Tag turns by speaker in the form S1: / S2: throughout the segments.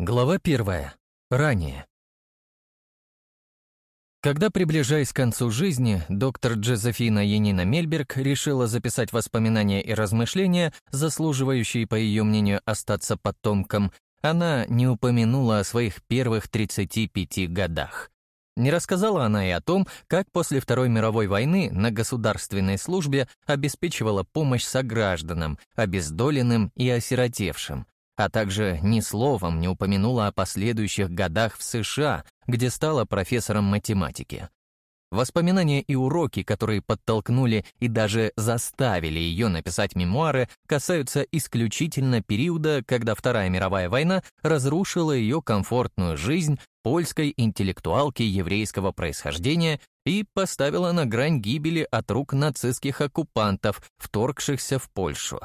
S1: Глава первая. Ранее. Когда, приближаясь к концу жизни, доктор Джозефина Янина Мельберг решила записать воспоминания и размышления, заслуживающие, по ее мнению, остаться потомком, она не упомянула о своих первых 35 годах. Не рассказала она и о том, как после Второй мировой войны на государственной службе обеспечивала помощь согражданам, обездоленным и осиротевшим, а также ни словом не упомянула о последующих годах в США, где стала профессором математики. Воспоминания и уроки, которые подтолкнули и даже заставили ее написать мемуары, касаются исключительно периода, когда Вторая мировая война разрушила ее комфортную жизнь польской интеллектуалки еврейского происхождения и поставила на грань гибели от рук нацистских оккупантов, вторгшихся в Польшу.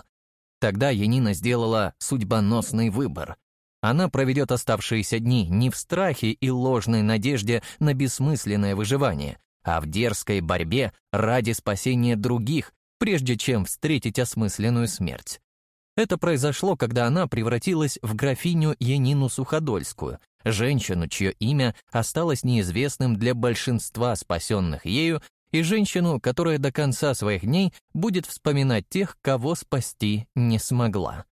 S1: Тогда Янина сделала судьбоносный выбор. Она проведет оставшиеся дни не в страхе и ложной надежде на бессмысленное выживание, а в дерзкой борьбе ради спасения других, прежде чем встретить осмысленную смерть. Это произошло, когда она превратилась в графиню Янину Суходольскую, женщину, чье имя осталось неизвестным для большинства спасенных ею и женщину, которая до конца своих дней будет вспоминать тех, кого спасти не смогла.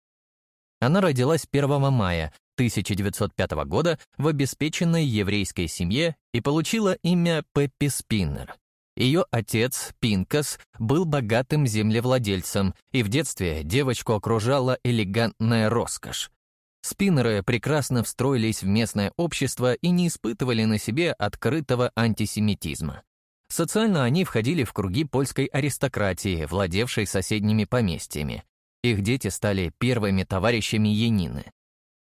S1: Она родилась 1 мая 1905 года в обеспеченной еврейской семье и получила имя Пеппи Спиннер. Ее отец, Пинкас, был богатым землевладельцем, и в детстве девочку окружала элегантная роскошь. Спиннеры прекрасно встроились в местное общество и не испытывали на себе открытого антисемитизма. Социально они входили в круги польской аристократии, владевшей соседними поместьями. Их дети стали первыми товарищами Янины.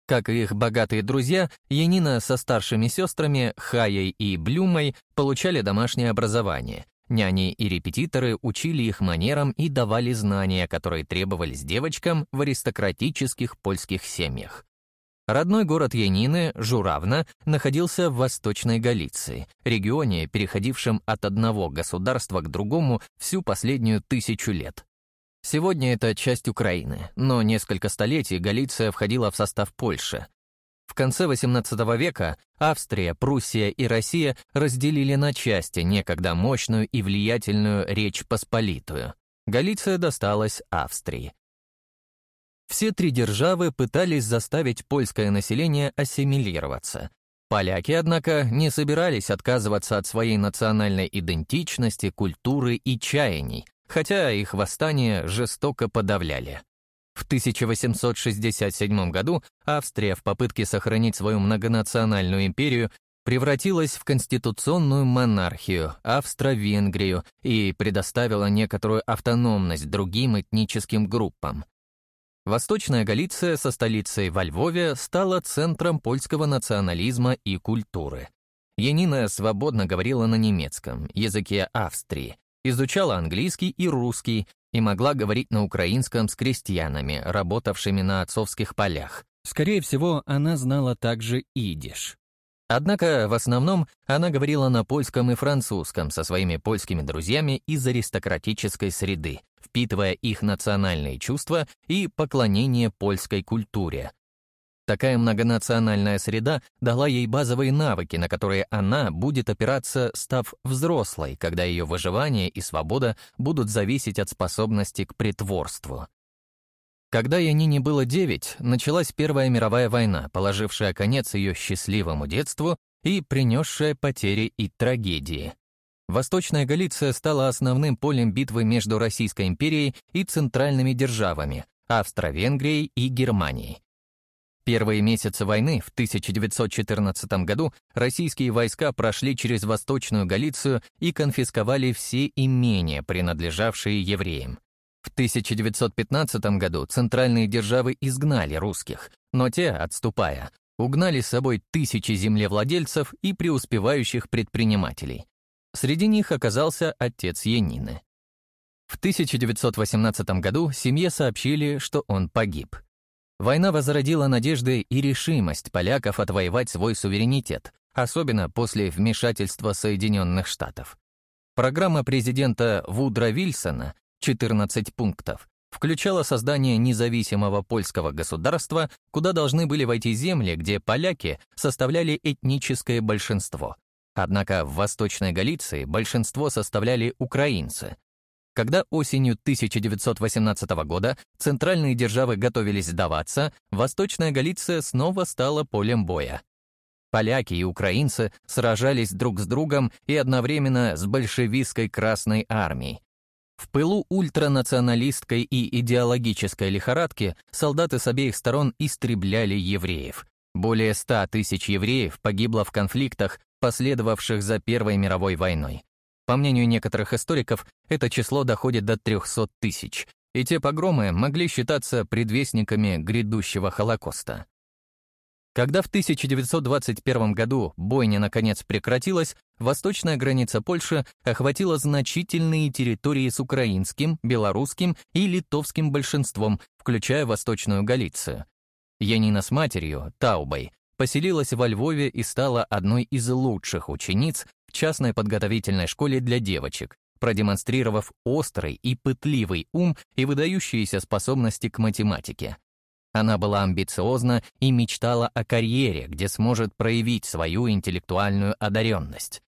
S1: Как и их богатые друзья, Янина со старшими сестрами Хаей и Блюмой получали домашнее образование. Няни и репетиторы учили их манерам и давали знания, которые требовались девочкам в аристократических польских семьях. Родной город Янины, Журавна, находился в Восточной Галиции, регионе, переходившем от одного государства к другому всю последнюю тысячу лет. Сегодня это часть Украины, но несколько столетий Галиция входила в состав Польши. В конце XVIII века Австрия, Пруссия и Россия разделили на части некогда мощную и влиятельную Речь Посполитую. Галиция досталась Австрии. Все три державы пытались заставить польское население ассимилироваться. Поляки, однако, не собирались отказываться от своей национальной идентичности, культуры и чаяний, хотя их восстание жестоко подавляли. В 1867 году Австрия в попытке сохранить свою многонациональную империю превратилась в конституционную монархию, Австро-Венгрию, и предоставила некоторую автономность другим этническим группам. Восточная Галиция со столицей во Львове стала центром польского национализма и культуры. Янина свободно говорила на немецком, языке Австрии, изучала английский и русский и могла говорить на украинском с крестьянами, работавшими на отцовских полях. Скорее всего, она знала также идиш. Однако, в основном, она говорила на польском и французском со своими польскими друзьями из аристократической среды, впитывая их национальные чувства и поклонение польской культуре. Такая многонациональная среда дала ей базовые навыки, на которые она будет опираться, став взрослой, когда ее выживание и свобода будут зависеть от способности к притворству. Когда Янине было девять, началась Первая мировая война, положившая конец ее счастливому детству и принесшая потери и трагедии. Восточная Галиция стала основным полем битвы между Российской империей и центральными державами — Австро-Венгрией и Германией. Первые месяцы войны в 1914 году российские войска прошли через Восточную Галицию и конфисковали все имения, принадлежавшие евреям. В 1915 году центральные державы изгнали русских, но те, отступая, угнали с собой тысячи землевладельцев и преуспевающих предпринимателей. Среди них оказался отец Янины. В 1918 году семье сообщили, что он погиб. Война возродила надежды и решимость поляков отвоевать свой суверенитет, особенно после вмешательства Соединенных Штатов. Программа президента Вудра Вильсона 14 пунктов включала создание независимого польского государства, куда должны были войти земли, где поляки составляли этническое большинство. Однако в Восточной Галиции большинство составляли украинцы. Когда осенью 1918 года центральные державы готовились сдаваться, Восточная Галиция снова стала полем боя. Поляки и украинцы сражались друг с другом и одновременно с большевистской Красной Армией. В пылу ультранационалистской и идеологической лихорадки солдаты с обеих сторон истребляли евреев. Более ста тысяч евреев погибло в конфликтах, последовавших за Первой мировой войной. По мнению некоторых историков, это число доходит до 300 тысяч, и те погромы могли считаться предвестниками грядущего Холокоста. Когда в 1921 году бойня наконец прекратилась, восточная граница Польши охватила значительные территории с украинским, белорусским и литовским большинством, включая Восточную Галицию. Янина с матерью, Таубой, поселилась во Львове и стала одной из лучших учениц в частной подготовительной школе для девочек, продемонстрировав острый и пытливый ум и выдающиеся способности к математике. Она была амбициозна и мечтала о карьере, где сможет проявить свою интеллектуальную одаренность.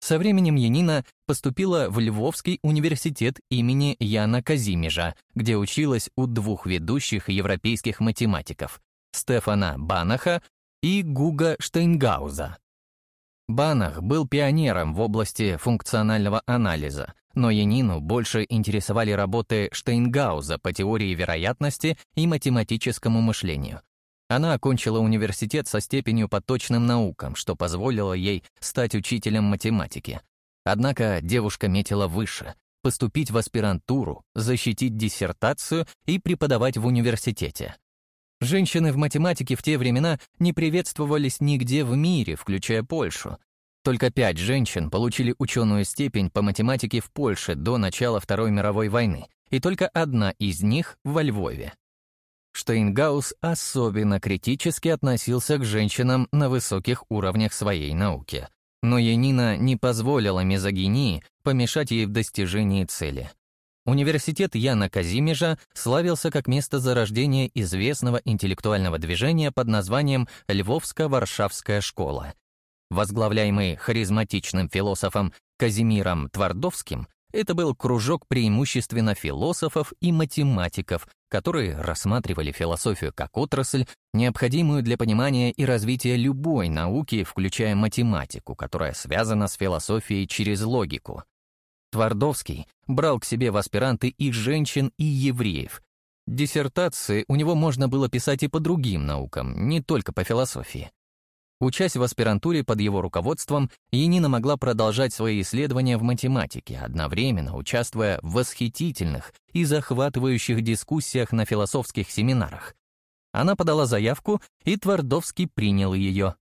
S1: Со временем Янина поступила в Львовский университет имени Яна Казимежа, где училась у двух ведущих европейских математиков — Стефана Банаха и Гуга Штейнгауза. Банах был пионером в области функционального анализа, но Янину больше интересовали работы Штейнгауза по теории вероятности и математическому мышлению. Она окончила университет со степенью по точным наукам, что позволило ей стать учителем математики. Однако девушка метила выше — поступить в аспирантуру, защитить диссертацию и преподавать в университете. Женщины в математике в те времена не приветствовались нигде в мире, включая Польшу. Только пять женщин получили ученую степень по математике в Польше до начала Второй мировой войны, и только одна из них во Львове. Штейнгаус особенно критически относился к женщинам на высоких уровнях своей науки. Но Янина не позволила мизогинии помешать ей в достижении цели. Университет Яна Казимежа славился как место зарождения известного интеллектуального движения под названием Львовско-Варшавская школа. Возглавляемый харизматичным философом Казимиром Твардовским, это был кружок преимущественно философов и математиков, которые рассматривали философию как отрасль, необходимую для понимания и развития любой науки, включая математику, которая связана с философией через логику. Твардовский брал к себе в аспиранты и женщин, и евреев. Диссертации у него можно было писать и по другим наукам, не только по философии. Учась в аспирантуре под его руководством, Янина могла продолжать свои исследования в математике, одновременно участвуя в восхитительных и захватывающих дискуссиях на философских семинарах. Она подала заявку, и Твардовский принял ее.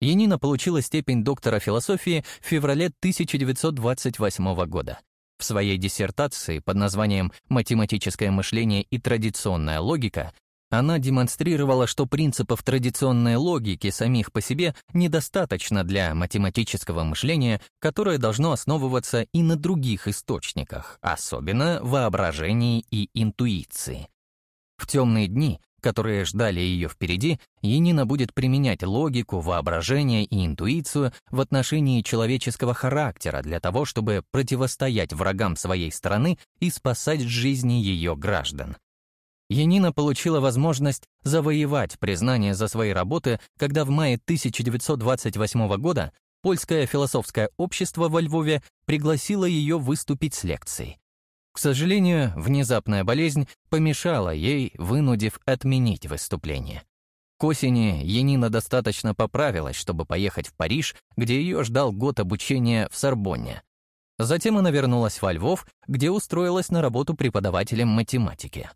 S1: Янина получила степень доктора философии в феврале 1928 года. В своей диссертации под названием «Математическое мышление и традиционная логика» она демонстрировала, что принципов традиционной логики самих по себе недостаточно для математического мышления, которое должно основываться и на других источниках, особенно воображении и интуиции. В темные дни которые ждали ее впереди, Янина будет применять логику, воображение и интуицию в отношении человеческого характера для того, чтобы противостоять врагам своей страны и спасать жизни ее граждан. Янина получила возможность завоевать признание за свои работы, когда в мае 1928 года Польское философское общество во Львове пригласило ее выступить с лекцией. К сожалению, внезапная болезнь помешала ей, вынудив отменить выступление. К осени Янина достаточно поправилась, чтобы поехать в Париж, где ее ждал год обучения в Сорбонне. Затем она вернулась во Львов, где устроилась на работу преподавателем математики.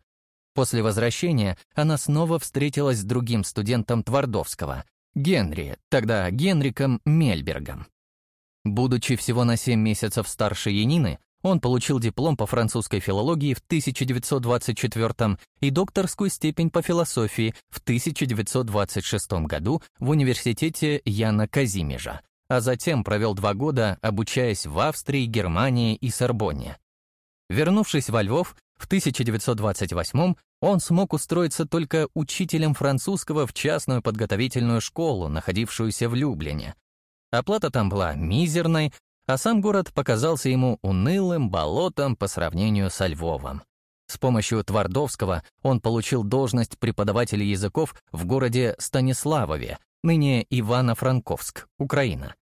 S1: После возвращения она снова встретилась с другим студентом Твардовского, Генри, тогда Генриком Мельбергом. Будучи всего на 7 месяцев старше Янины, он получил диплом по французской филологии в 1924 и докторскую степень по философии в 1926 году в университете Яна Казимежа, а затем провел два года, обучаясь в Австрии, Германии и Сорбонне. Вернувшись во Львов, В 1928 он смог устроиться только учителем французского в частную подготовительную школу, находившуюся в Люблине. Оплата там была мизерной, а сам город показался ему унылым болотом по сравнению со Львовом. С помощью Твардовского он получил должность преподавателя языков в городе Станиславове, ныне Ивано-Франковск, Украина.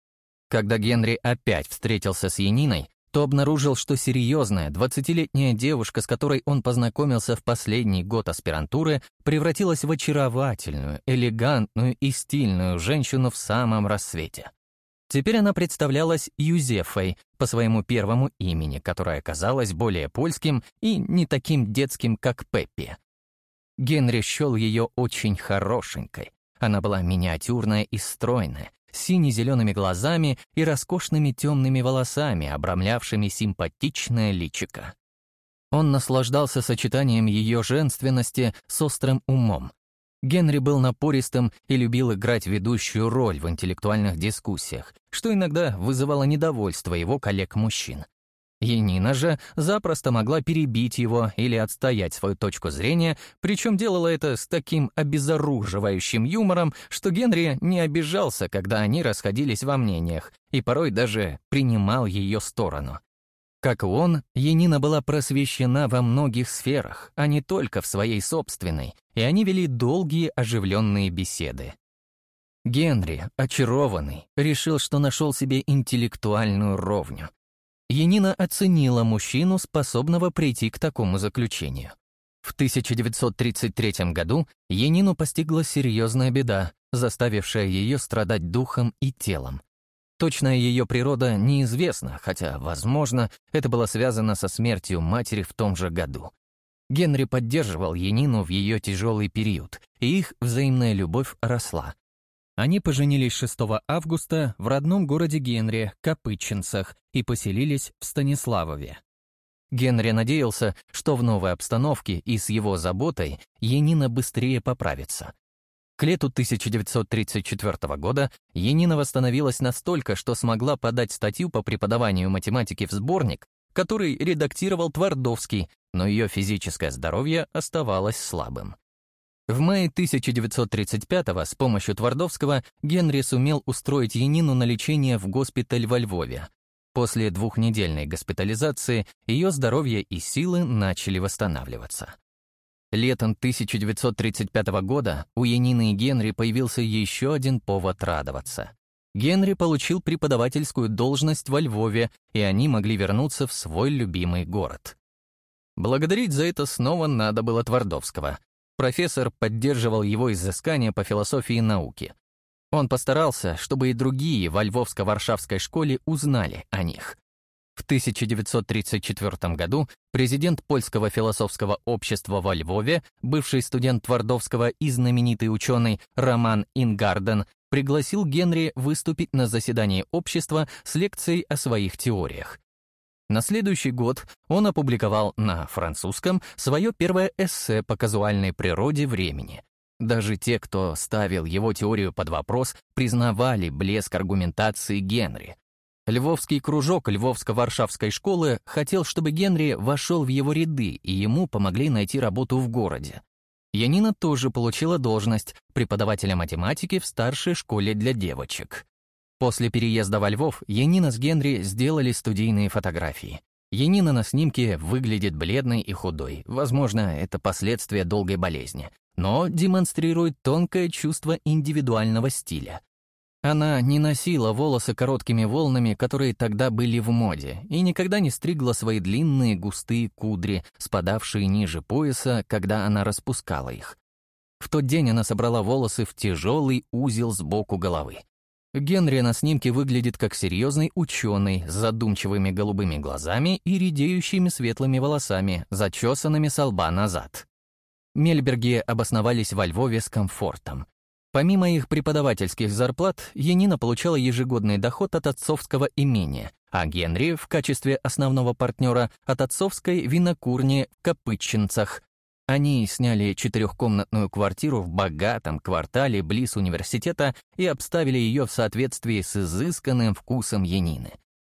S1: Когда Генри опять встретился с Яниной, то обнаружил, что серьезная, 20-летняя девушка, с которой он познакомился в последний год аспирантуры, превратилась в очаровательную, элегантную и стильную женщину в самом рассвете. Теперь она представлялась Юзефой по своему первому имени, которое оказалось более польским и не таким детским, как Пеппи. Генри счел ее очень хорошенькой. Она была миниатюрная и стройная, сине-зелеными глазами и роскошными темными волосами, обрамлявшими симпатичное личико. Он наслаждался сочетанием ее женственности с острым умом. Генри был напористым и любил играть ведущую роль в интеллектуальных дискуссиях, что иногда вызывало недовольство его коллег-мужчин. Енина же запросто могла перебить его или отстоять свою точку зрения, причем делала это с таким обезоруживающим юмором, что Генри не обижался, когда они расходились во мнениях, и порой даже принимал ее сторону. Как и он, Енина была просвещена во многих сферах, а не только в своей собственной, и они вели долгие оживленные беседы. Генри, очарованный, решил, что нашел себе интеллектуальную ровню, Янина оценила мужчину, способного прийти к такому заключению. В 1933 году Янину постигла серьезная беда, заставившая ее страдать духом и телом. Точная ее природа неизвестна, хотя, возможно, это было связано со смертью матери в том же году. Генри поддерживал Янину в ее тяжелый период, и их взаимная любовь росла. Они поженились 6 августа в родном городе Генри, Копытчинцах, и поселились в Станиславове. Генри надеялся, что в новой обстановке и с его заботой Енина быстрее поправится. К лету 1934 года Енина восстановилась настолько, что смогла подать статью по преподаванию математики в сборник, который редактировал Твардовский, но ее физическое здоровье оставалось слабым. В мае 1935-го с помощью Твардовского Генри сумел устроить Янину на лечение в госпиталь во Львове. После двухнедельной госпитализации ее здоровье и силы начали восстанавливаться. Летом 1935 года у Янины и Генри появился еще один повод радоваться. Генри получил преподавательскую должность во Львове, и они могли вернуться в свой любимый город. Благодарить за это снова надо было Твардовского, Профессор поддерживал его изыскания по философии науки. Он постарался, чтобы и другие во Львовско-Варшавской школе узнали о них. В 1934 году президент Польского философского общества во Львове, бывший студент Твардовского и знаменитый ученый Роман Ингарден, пригласил Генри выступить на заседании общества с лекцией о своих теориях. На следующий год он опубликовал на французском свое первое эссе по казуальной природе времени. Даже те, кто ставил его теорию под вопрос, признавали блеск аргументации Генри. Львовский кружок Львовско-Варшавской школы хотел, чтобы Генри вошел в его ряды, и ему помогли найти работу в городе. Янина тоже получила должность преподавателя математики в старшей школе для девочек. После переезда во Львов Янина с Генри сделали студийные фотографии. Янина на снимке выглядит бледной и худой. Возможно, это последствия долгой болезни, но демонстрирует тонкое чувство индивидуального стиля. Она не носила волосы короткими волнами, которые тогда были в моде, и никогда не стригла свои длинные густые кудри, спадавшие ниже пояса, когда она распускала их. В тот день она собрала волосы в тяжелый узел сбоку головы. Генри на снимке выглядит как серьезный ученый с задумчивыми голубыми глазами и редеющими светлыми волосами, зачесанными со лба назад. Мельберги обосновались во Львове с комфортом. Помимо их преподавательских зарплат, Янина получала ежегодный доход от отцовского имения, а Генри в качестве основного партнера от отцовской винокурни в Копытчинцах, они сняли четырехкомнатную квартиру в богатом квартале близ университета и обставили ее в соответствии с изысканным вкусом Янины.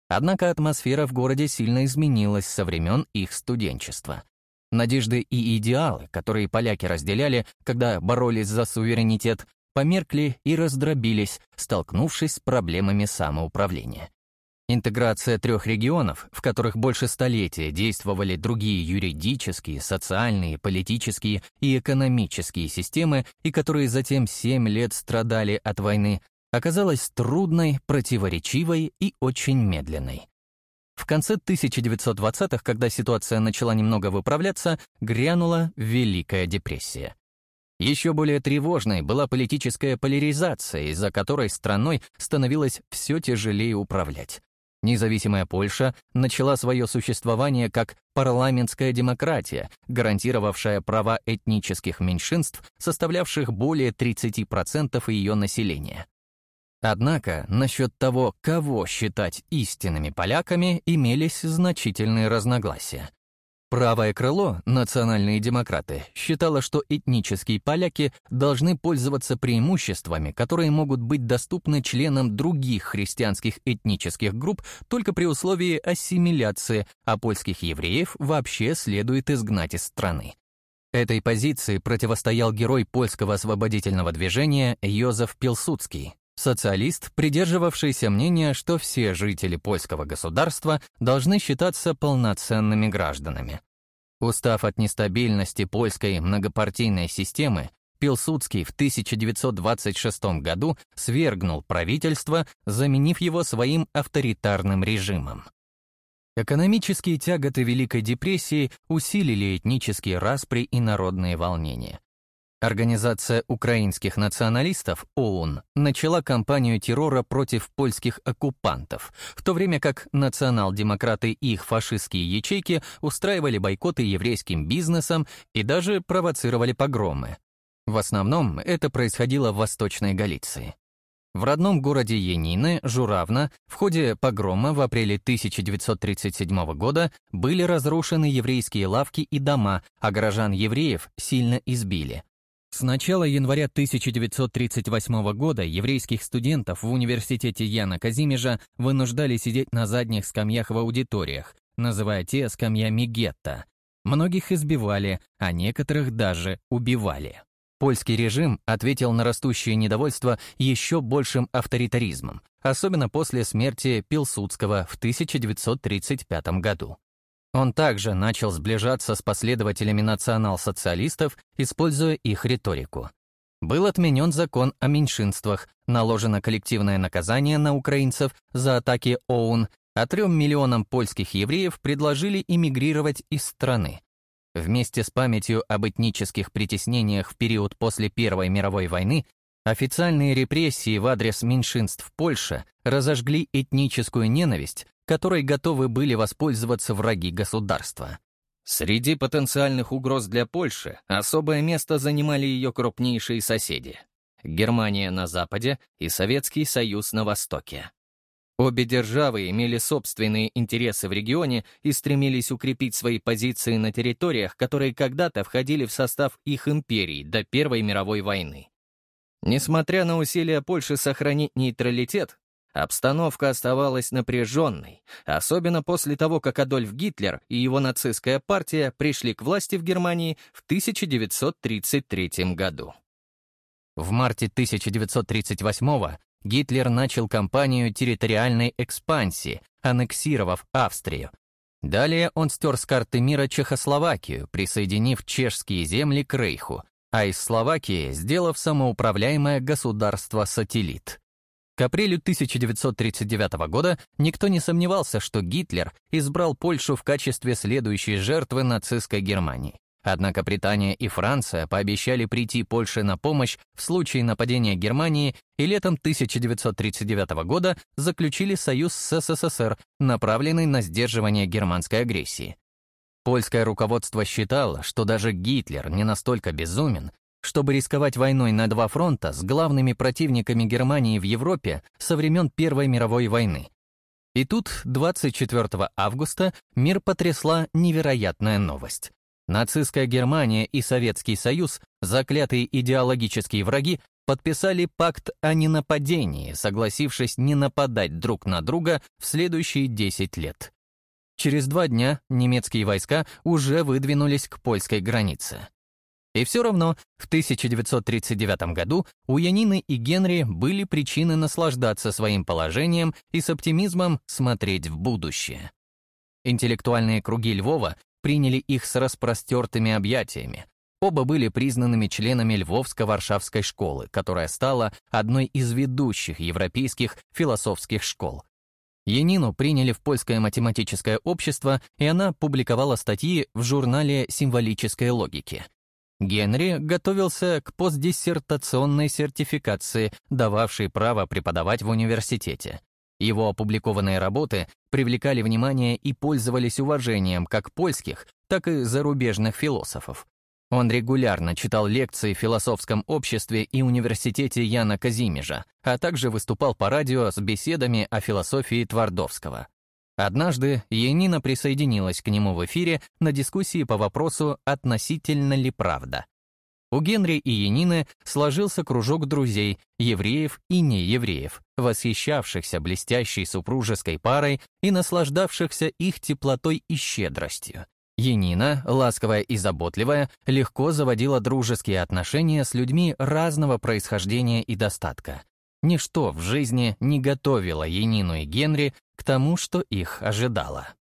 S1: Однако атмосфера в городе сильно изменилась со времен их студенчества. надежды и идеалы, которые поляки разделяли, когда боролись за суверенитет, померкли и раздробились, столкнувшись с проблемами самоуправления. Интеграция трех регионов, в которых больше столетия действовали другие юридические, социальные, политические и экономические системы, и которые затем семь лет страдали от войны, оказалась трудной, противоречивой и очень медленной. В конце 1920-х, когда ситуация начала немного выправляться, грянула Великая депрессия. Еще более тревожной была политическая поляризация, из-за которой страной становилось все тяжелее управлять. Независимая Польша начала свое существование как парламентская демократия, гарантировавшая права этнических меньшинств, составлявших более 30% ее населения. Однако насчет того, кого считать истинными поляками, имелись значительные разногласия. Правое крыло, национальные демократы, считало, что этнические поляки должны пользоваться преимуществами, которые могут быть доступны членам других христианских этнических групп только при условии ассимиляции, а польских евреев вообще следует изгнать из страны. Этой позиции противостоял герой польского освободительного движения Йозеф Пилсудский, социалист, придерживавшийся мнения, что все жители польского государства должны считаться полноценными гражданами. Устав от нестабильности польской многопартийной системы, Пилсудский в 1926 году свергнул правительство, заменив его своим авторитарным режимом. Экономические тяготы Великой депрессии усилили этнические распри и народные волнения. Организация украинских националистов ОУН начала кампанию террора против польских оккупантов, в то время как национал-демократы и их фашистские ячейки устраивали бойкоты еврейским бизнесам и даже провоцировали погромы. В основном это происходило в Восточной Галиции. В родном городе Янины, Журавна, в ходе погрома в апреле 1937 года были разрушены еврейские лавки и дома, а горожан-евреев сильно избили. С начала января 1938 года еврейских студентов в университете Яна Казимежа вынуждали сидеть на задних скамьях в аудиториях, называя те скамьями гетто. Многих избивали, а некоторых даже убивали. Польский режим ответил на растущее недовольство еще большим авторитаризмом, особенно после смерти Пилсудского в 1935 году. Он также начал сближаться с последователями национал-социалистов, используя их риторику. Был отменен закон о меньшинствах, наложено коллективное наказание на украинцев за атаки ОУН, а трем миллионам польских евреев предложили эмигрировать из страны. Вместе с памятью об этнических притеснениях в период после Первой мировой войны официальные репрессии в адрес меньшинств Польши разожгли этническую ненависть, которой готовы были воспользоваться враги государства. Среди потенциальных угроз для Польши особое место занимали ее крупнейшие соседи — Германия на западе и Советский Союз на востоке. Обе державы имели собственные интересы в регионе и стремились укрепить свои позиции на территориях, которые когда-то входили в состав их империй до Первой мировой войны. Несмотря на усилия Польши сохранить нейтралитет, Обстановка оставалась напряженной, особенно после того, как Адольф Гитлер и его нацистская партия пришли к власти в Германии в 1933 году. В марте 1938 Гитлер начал кампанию территориальной экспансии, аннексировав Австрию. Далее он стер с карты мира Чехословакию, присоединив чешские земли к Рейху, а из Словакии сделав самоуправляемое государство-сателлит. К апрелю 1939 года никто не сомневался, что Гитлер избрал Польшу в качестве следующей жертвы нацистской Германии. Однако Британия и Франция пообещали прийти Польше на помощь в случае нападения Германии и летом 1939 года заключили союз с СССР, направленный на сдерживание германской агрессии. Польское руководство считало, что даже Гитлер не настолько безумен, чтобы рисковать войной на два фронта с главными противниками Германии в Европе со времен Первой мировой войны. И тут, 24 августа, мир потрясла невероятная новость. Нацистская Германия и Советский Союз, заклятые идеологические враги, подписали пакт о ненападении, согласившись не нападать друг на друга в следующие 10 лет. Через два дня немецкие войска уже выдвинулись к польской границе. И все равно в 1939 году у Янины и Генри были причины наслаждаться своим положением и с оптимизмом смотреть в будущее. Интеллектуальные круги Львова приняли их с распростертыми объятиями. Оба были признанными членами Львовско-Варшавской школы, которая стала одной из ведущих европейских философских школ. Янину приняли в польское математическое общество, и она публиковала статьи в журнале «Символической логики». Генри готовился к постдиссертационной сертификации, дававшей право преподавать в университете. Его опубликованные работы привлекали внимание и пользовались уважением как польских, так и зарубежных философов. Он регулярно читал лекции в философском обществе и университете Яна Казимежа, а также выступал по радио с беседами о философии Твардовского. Однажды Янина присоединилась к нему в эфире на дискуссии по вопросу «Относительно ли правда?». У Генри и Янины сложился кружок друзей, евреев и неевреев, восхищавшихся блестящей супружеской парой и наслаждавшихся их теплотой и щедростью. Янина, ласковая и заботливая, легко заводила дружеские отношения с людьми разного происхождения и достатка. Ничто в жизни не готовило Янину и Генри к тому, что их ожидало.